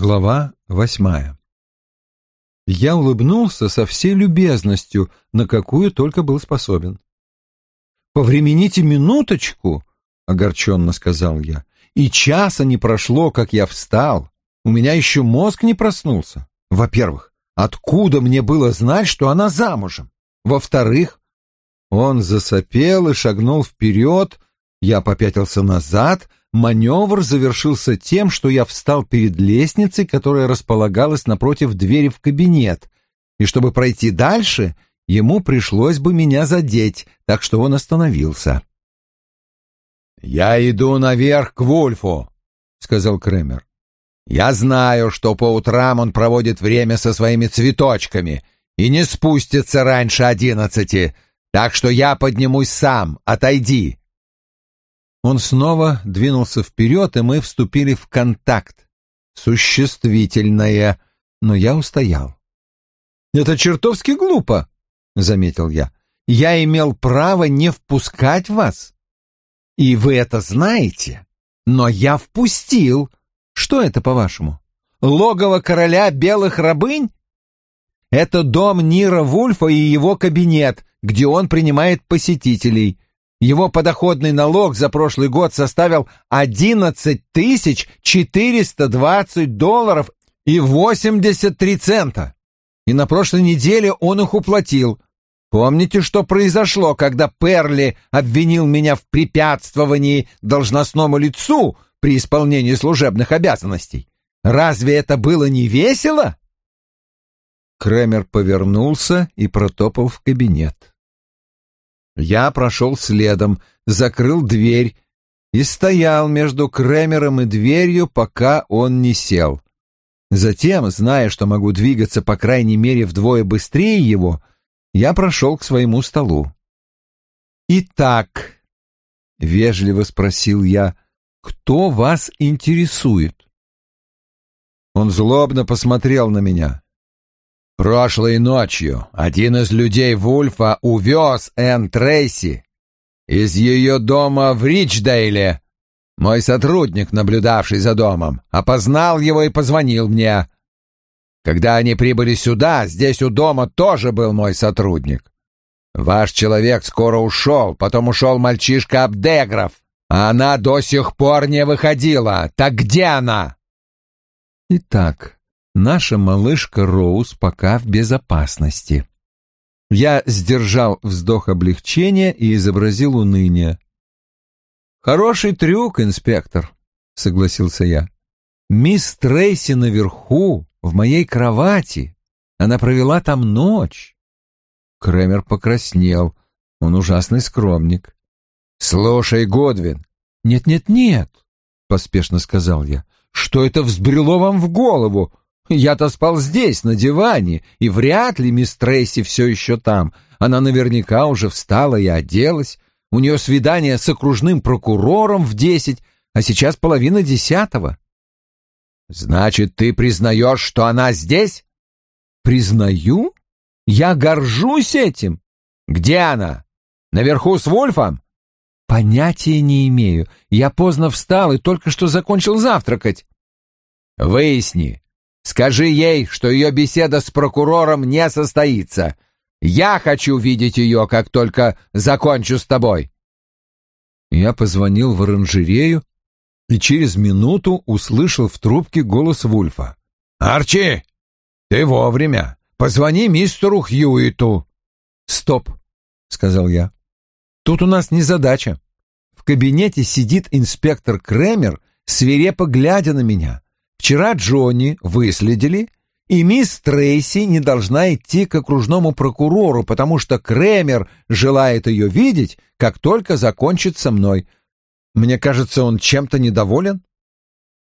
Глава восьмая Я улыбнулся со всей любезностью, на какую только был способен. «Повремените минуточку», — огорченно сказал я, — «и часа не прошло, как я встал. У меня еще мозг не проснулся. Во-первых, откуда мне было знать, что она замужем? Во-вторых, он засопел и шагнул вперед, я попятился назад, маневр завершился тем, что я встал перед лестницей, которая располагалась напротив двери в кабинет, и чтобы пройти дальше, ему пришлось бы меня задеть, так что он остановился. «Я иду наверх к Вульфу», — сказал Кремер. «Я знаю, что по утрам он проводит время со своими цветочками и не спустится раньше одиннадцати, так что я поднимусь сам, отойди». Он снова двинулся вперед, и мы вступили в контакт. Существительное, но я устоял. «Это чертовски глупо», — заметил я. «Я имел право не впускать вас. И вы это знаете, но я впустил. Что это, по-вашему? Логово короля белых рабынь? Это дом Нира Вульфа и его кабинет, где он принимает посетителей. Его подоходный налог за прошлый год составил 11 тысяч 420 долларов и 83 цента. И на прошлой неделе он их уплатил. Помните, что произошло, когда Перли обвинил меня в препятствовании должностному лицу при исполнении служебных обязанностей? Разве это было не весело? Кремер повернулся и протопал в кабинет. Я прошел следом, закрыл дверь и стоял между Кремером и дверью, пока он не сел. Затем, зная, что могу двигаться по крайней мере вдвое быстрее его, я прошел к своему столу. «Итак», — вежливо спросил я, — «кто вас интересует?» Он злобно посмотрел на меня. Прошлой ночью один из людей Вульфа увез Энн Трейси из ее дома в Ричдейле. Мой сотрудник, наблюдавший за домом, опознал его и позвонил мне. Когда они прибыли сюда, здесь у дома тоже был мой сотрудник. Ваш человек скоро ушел, потом ушел мальчишка Абдегров, а она до сих пор не выходила. Так где она? Итак, наша малышка Роуз пока в безопасности. Я сдержал вздох облегчения и изобразил уныние. «Хороший трюк, инспектор», — согласился я. «Мисс Трейси наверху, в моей кровати. Она провела там ночь». Кремер покраснел. Он ужасный скромник. «Слушай, Годвин». «Нет-нет-нет», — поспешно сказал я. «Что это взбрело вам в голову? Я-то спал здесь, на диване, и вряд ли мисс Трейси все еще там. Она наверняка уже встала и оделась. У нее свидание с окружным прокурором в десять, а сейчас половина десятого. Значит, ты признаешь, что она здесь? Признаю? Я горжусь этим. Где она? Наверху с Вольфом? Понятия не имею. Я поздно встал и только что закончил завтракать. Выясни, Скажи ей, что ее беседа с прокурором не состоится. Я хочу видеть ее, как только закончу с тобой. Я позвонил в оранжерею и через минуту услышал в трубке голос Вульфа. «Арчи, ты вовремя. Позвони мистеру Хьюиту». «Стоп», — сказал я. «Тут у нас не задача. В кабинете сидит инспектор Кремер, свирепо глядя на меня. Вчера Джонни выследили, и мисс Трейси не должна идти к окружному прокурору, потому что Кремер желает ее видеть, как только закончит со мной. Мне кажется, он чем-то недоволен.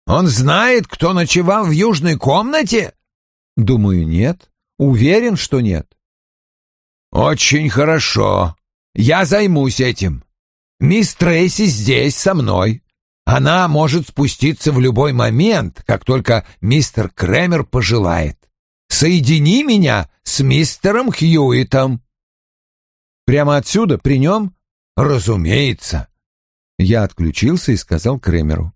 Он знает, кто ночевал в южной комнате? Думаю, нет. Уверен, что нет. Очень хорошо. Я займусь этим. Мисс Трейси здесь со мной. Она может спуститься в любой момент, как только мистер Кремер пожелает. Соедини меня с мистером Хьюитом. Прямо отсюда, при нем? Разумеется. Я отключился и сказал Кремеру.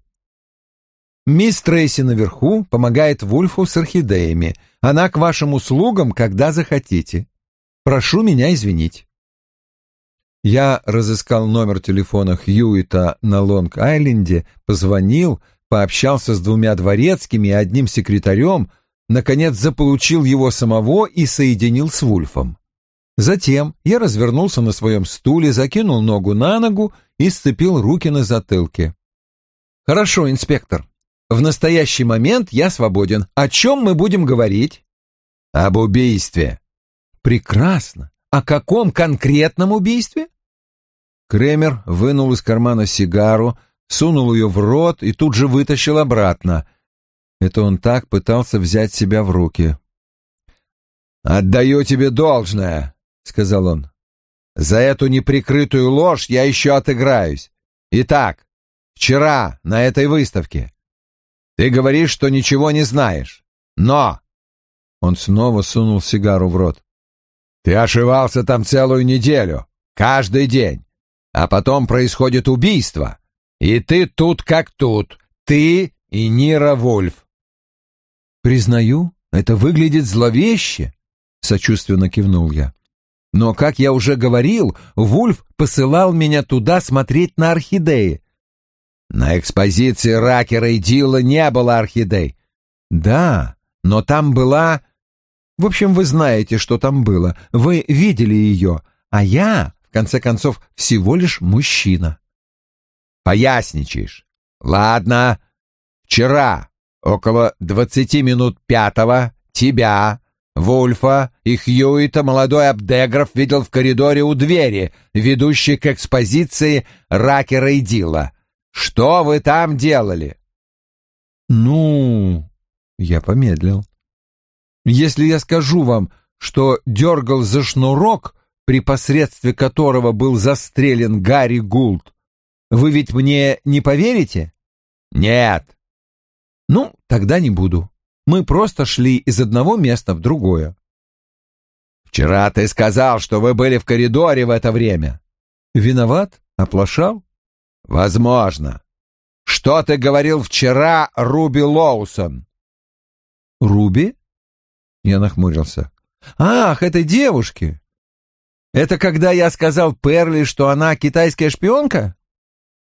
Мисс Трейси наверху помогает Вульфу с орхидеями. Она к вашим услугам, когда захотите. Прошу меня извинить. Я разыскал номер телефона Хьюита на Лонг-Айленде, позвонил, пообщался с двумя дворецкими и одним секретарем, наконец заполучил его самого и соединил с Вульфом. Затем я развернулся на своем стуле, закинул ногу на ногу и сцепил руки на затылке. «Хорошо, инспектор. В настоящий момент я свободен. О чем мы будем говорить?» «Об убийстве». «Прекрасно. О каком конкретном убийстве?» Кремер вынул из кармана сигару, сунул ее в рот и тут же вытащил обратно. Это он так пытался взять себя в руки. «Отдаю тебе должное», — сказал он. «За эту неприкрытую ложь я еще отыграюсь. Итак, вчера на этой выставке ты говоришь, что ничего не знаешь. Но...» Он снова сунул сигару в рот. «Ты ошивался там целую неделю, каждый день. А потом происходит убийство, и ты тут как тут, ты и Нира Вольф. Признаю, это выглядит зловеще, сочувственно кивнул я. Но, как я уже говорил, Вульф посылал меня туда смотреть на орхидеи. На экспозиции Ракера и Дилла не было орхидей. Да, но там была... В общем, вы знаете, что там было. Вы видели ее, а я конце концов, всего лишь мужчина. Поясничаешь. Ладно. Вчера, около двадцати минут пятого, тебя, Вульфа и Хьюита молодой Абдегров видел в коридоре у двери, ведущей к экспозиции Ракера и Дила. Что вы там делали? Ну, я помедлил. Если я скажу вам, что дергал за шнурок, при посредстве которого был застрелен Гарри Гулд, вы ведь мне не поверите? Нет. Ну, тогда не буду. Мы просто шли из одного места в другое. Вчера ты сказал, что вы были в коридоре в это время. Виноват? Оплошал? Возможно. Что ты говорил вчера Руби Лоусон? Руби? Я нахмурился. Ах, этой девушке. Это когда я сказал Перли, что она китайская шпионка?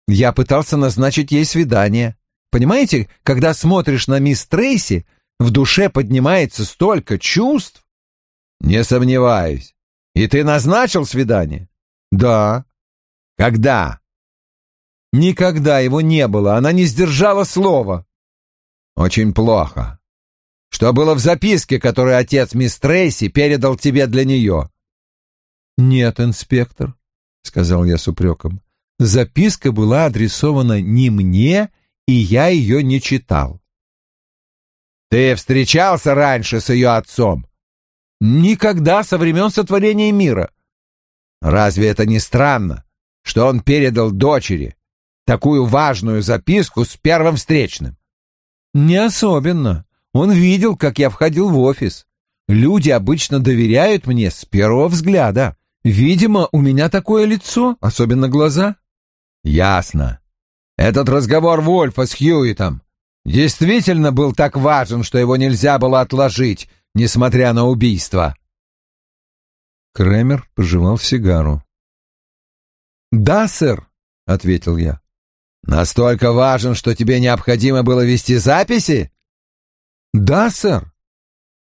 Я пытался назначить ей свидание. Понимаете, когда смотришь на мисс Трейси, в душе поднимается столько чувств. Не сомневаюсь. И ты назначил свидание? Да. Когда? Никогда его не было, она не сдержала слова. Очень плохо. Что было в записке, которую отец мисс Трейси передал тебе для нее? «Нет, инспектор», — сказал я с упреком. «Записка была адресована не мне, и я ее не читал». «Ты встречался раньше с ее отцом?» «Никогда со времен сотворения мира». «Разве это не странно, что он передал дочери такую важную записку с первым встречным?» «Не особенно. Он видел, как я входил в офис. Люди обычно доверяют мне с первого взгляда». Видимо, у меня такое лицо, особенно глаза. Ясно. Этот разговор Вольфа с Хьюитом действительно был так важен, что его нельзя было отложить, несмотря на убийство. Кремер пожевал сигару. «Да, сэр», — ответил я. «Настолько важен, что тебе необходимо было вести записи?» «Да, сэр».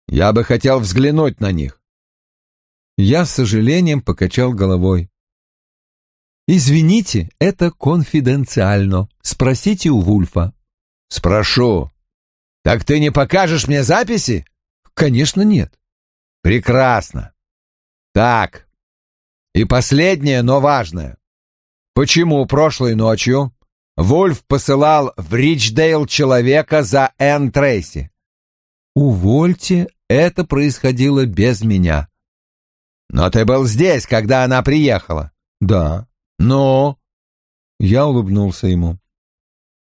«Я бы хотел взглянуть на них». Я с сожалением покачал головой. «Извините, это конфиденциально. Спросите у Вульфа». «Спрошу. Так ты не покажешь мне записи?» «Конечно нет». «Прекрасно. Так, и последнее, но важное. Почему прошлой ночью Вульф посылал в Ричдейл человека за Энн Трейси?» «Увольте, это происходило без меня». «Но ты был здесь, когда она приехала?» «Да». «Ну?» Я улыбнулся ему.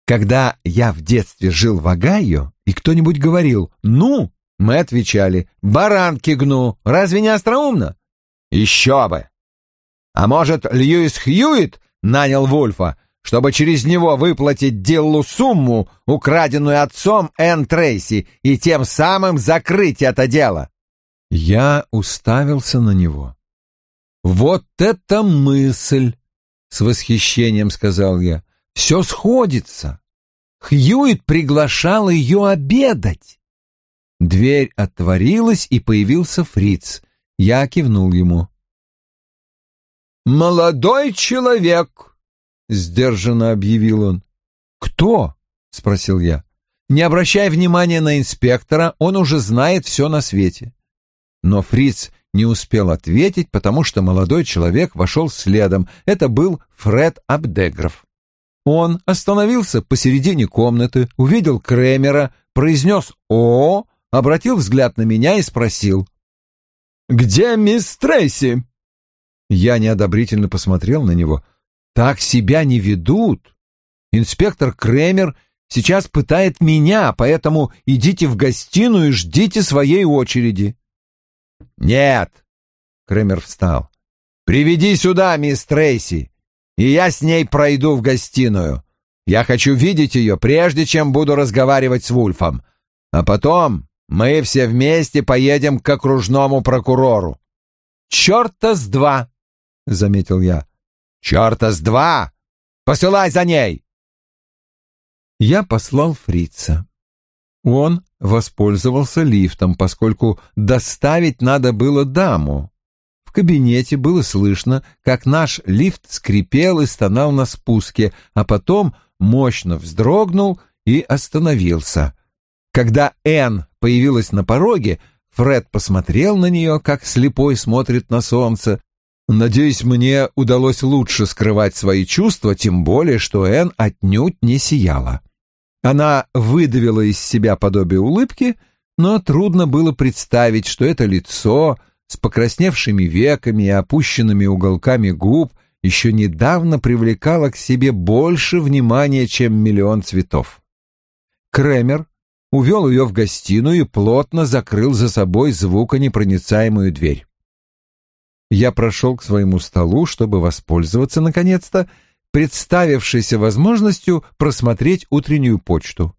Когда я в детстве жил в Огайо, и кто-нибудь говорил «ну», мы отвечали «баранки гну». Разве не остроумно? «Еще бы!» А может, Льюис Хьюит нанял Вульфа, чтобы через него выплатить Диллу сумму, украденную отцом Энн Трейси, и тем самым закрыть это дело. Я уставился на него. «Вот это мысль!» — с восхищением сказал я. «Все сходится. Хьюит приглашал ее обедать». Дверь отворилась, и появился фриц. Я кивнул ему. «Молодой человек!» — сдержанно объявил он. «Кто?» — спросил я. Не обращая внимания на инспектора, он уже знает все на свете. Но Фриц не успел ответить, потому что молодой человек вошел следом. Это был Фред Абдегров. Он остановился посередине комнаты, увидел Кремера, произнес «О», обратил взгляд на меня и спросил. «Где мисс Трейси?» Я неодобрительно посмотрел на него. «Так себя не ведут. Инспектор Кремер сейчас пытает меня, поэтому идите в гостиную и ждите своей очереди». «Нет!» — Кремер встал. «Приведи сюда мисс Трейси, и я с ней пройду в гостиную. Я хочу видеть ее, прежде чем буду разговаривать с Вульфом. А потом мы все вместе поедем к окружному прокурору». «Черта с два!» — заметил я. «Черта с два! Посылай за ней!» Я послал фрица. Он воспользовался лифтом, поскольку доставить надо было даму. В кабинете было слышно, как наш лифт скрипел и стонал на спуске, а потом мощно вздрогнул и остановился. Когда Энн появилась на пороге, Фред посмотрел на нее, как слепой смотрит на солнце. Надеюсь, мне удалось лучше скрывать свои чувства, тем более, что Энн отнюдь не сияла. Она выдавила из себя подобие улыбки, но трудно было представить, что это лицо с покрасневшими веками и опущенными уголками губ еще недавно привлекало к себе больше внимания, чем миллион цветов. Кремер увел ее в гостиную и плотно закрыл за собой звуконепроницаемую дверь. Я прошел к своему столу, чтобы воспользоваться, наконец-то, представившейся возможностью просмотреть утреннюю почту.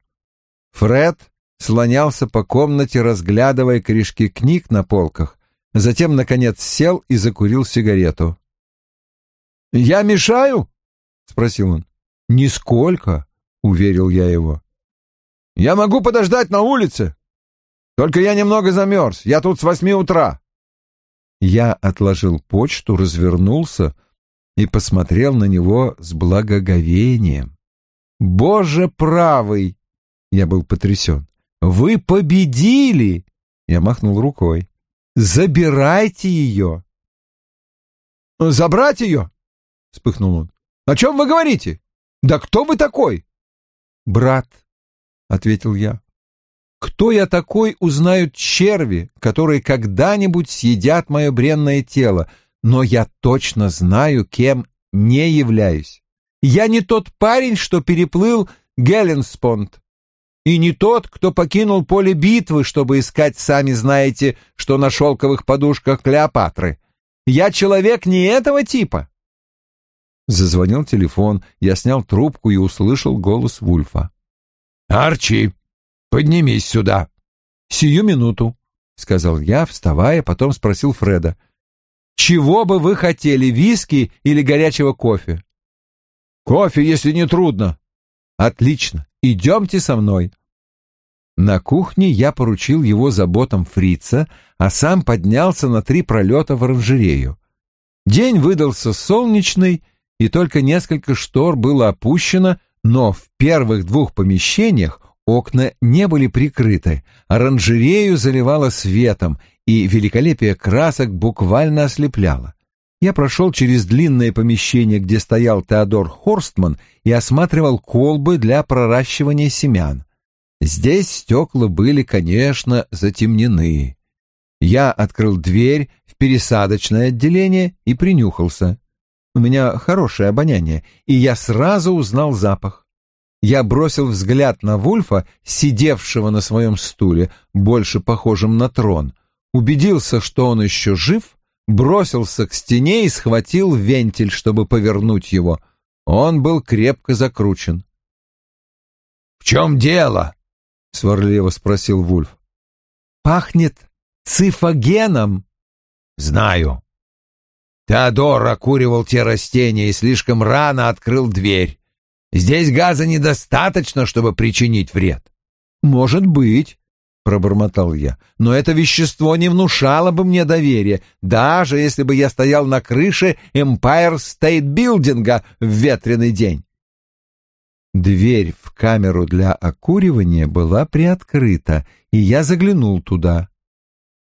Фред слонялся по комнате, разглядывая корешки книг на полках, затем, наконец, сел и закурил сигарету. «Я мешаю?» — спросил он. «Нисколько», — уверил я его. «Я могу подождать на улице. Только я немного замерз. Я тут с восьми утра». Я отложил почту, развернулся — и посмотрел на него с благоговением. «Боже правый!» Я был потрясен. «Вы победили!» Я махнул рукой. «Забирайте ее!» «Забрать ее?» — вспыхнул он. «О чем вы говорите? Да кто вы такой?» «Брат», — ответил я. «Кто я такой, узнают черви, которые когда-нибудь съедят мое бренное тело, но я точно знаю, кем не являюсь. Я не тот парень, что переплыл Гелленспонд, и не тот, кто покинул поле битвы, чтобы искать, сами знаете, что на шелковых подушках Клеопатры. Я человек не этого типа. Зазвонил телефон, я снял трубку и услышал голос Вульфа. «Арчи, поднимись сюда!» «Сию минуту», — сказал я, вставая, потом спросил Фреда. Чего бы вы хотели, виски или горячего кофе? Кофе, если не трудно. Отлично, идемте со мной. На кухне я поручил его заботам фрица, а сам поднялся на три пролета в оранжерею. День выдался солнечный, и только несколько штор было опущено, но в первых двух помещениях окна не были прикрыты, оранжерею заливало светом, и великолепие красок буквально ослепляло. Я прошел через длинное помещение, где стоял Теодор Хорстман и осматривал колбы для проращивания семян. Здесь стекла были, конечно, затемнены. Я открыл дверь в пересадочное отделение и принюхался. У меня хорошее обоняние, и я сразу узнал запах. Я бросил взгляд на Вульфа, сидевшего на своем стуле, больше похожем на трон — убедился, что он еще жив, бросился к стене и схватил вентиль, чтобы повернуть его. Он был крепко закручен. «В чем дело?» — сварливо спросил Вульф. «Пахнет цифогеном». «Знаю. Теодор окуривал те растения и слишком рано открыл дверь. Здесь газа недостаточно, чтобы причинить вред». «Может быть», — пробормотал я, — «но это вещество не внушало бы мне доверия, даже если бы я стоял на крыше Empire State Билдинга в ветреный день». Дверь в камеру для окуривания была приоткрыта, и я заглянул туда.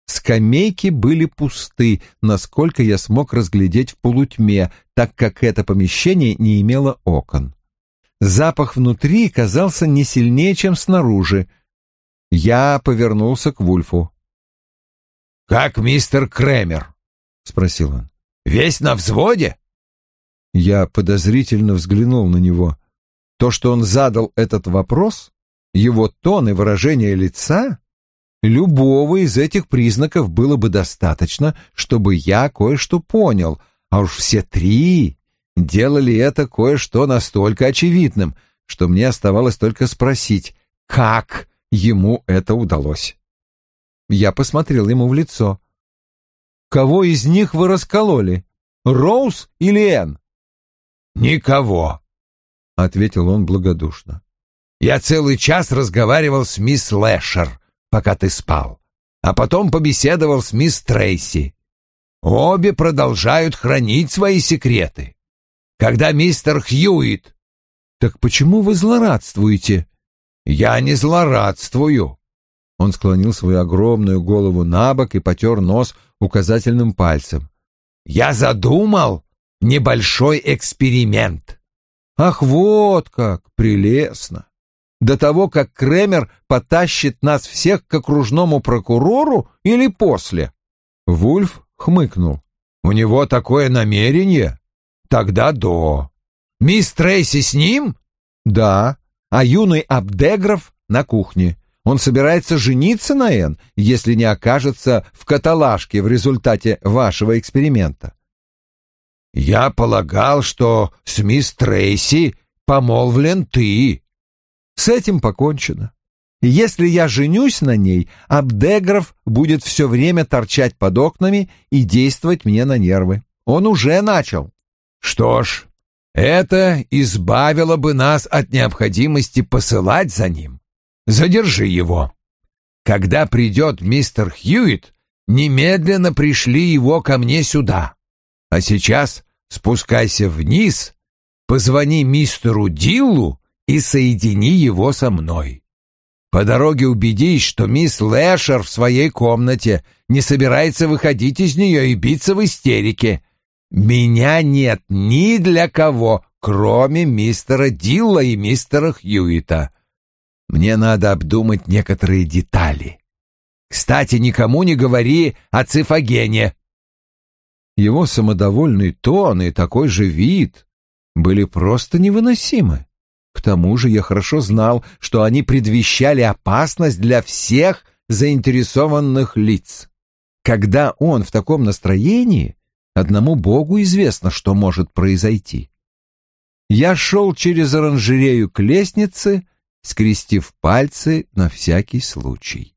Скамейки были пусты, насколько я смог разглядеть в полутьме, так как это помещение не имело окон. Запах внутри казался не сильнее, чем снаружи. Я повернулся к Вульфу. «Как мистер Кремер?» — спросил он. «Весь на взводе?» Я подозрительно взглянул на него. То, что он задал этот вопрос, его тон и выражение лица, любого из этих признаков было бы достаточно, чтобы я кое-что понял, а уж все три делали это кое-что настолько очевидным, что мне оставалось только спросить, как ему это удалось. Я посмотрел ему в лицо. «Кого из них вы раскололи? Роуз или Энн?» «Никого», — ответил он благодушно. «Я целый час разговаривал с мисс Лэшер, пока ты спал, а потом побеседовал с мисс Трейси. Обе продолжают хранить свои секреты. Когда мистер Хьюит...» «Так почему вы злорадствуете?» «Я не злорадствую». Он склонил свою огромную голову на бок и потер нос указательным пальцем. «Я задумал небольшой эксперимент». Ах, вот как! Прелестно! До того, как Кремер потащит нас всех к окружному прокурору или после? Вульф хмыкнул. У него такое намерение? Тогда до. Мисс Трейси с ним? Да. А юный Абдегров на кухне. Он собирается жениться на Энн, если не окажется в каталажке в результате вашего эксперимента. «Я полагал, что с мисс Трейси помолвлен ты». «С этим покончено. Если я женюсь на ней, Абдегров будет все время торчать под окнами и действовать мне на нервы. Он уже начал». «Что ж, это избавило бы нас от необходимости посылать за ним. Задержи его. Когда придет мистер Хьюит, немедленно пришли его ко мне сюда. А сейчас спускайся вниз, позвони мистеру Диллу и соедини его со мной. По дороге убедись, что мисс Лэшер в своей комнате не собирается выходить из нее и биться в истерике. Меня нет ни для кого, кроме мистера Дилла и мистера Хьюита. Мне надо обдумать некоторые детали. Кстати, никому не говори о цифагене. Его самодовольный тон и такой же вид были просто невыносимы. К тому же я хорошо знал, что они предвещали опасность для всех заинтересованных лиц. Когда он в таком настроении, одному Богу известно, что может произойти. Я шел через оранжерею к лестнице, скрестив пальцы на всякий случай.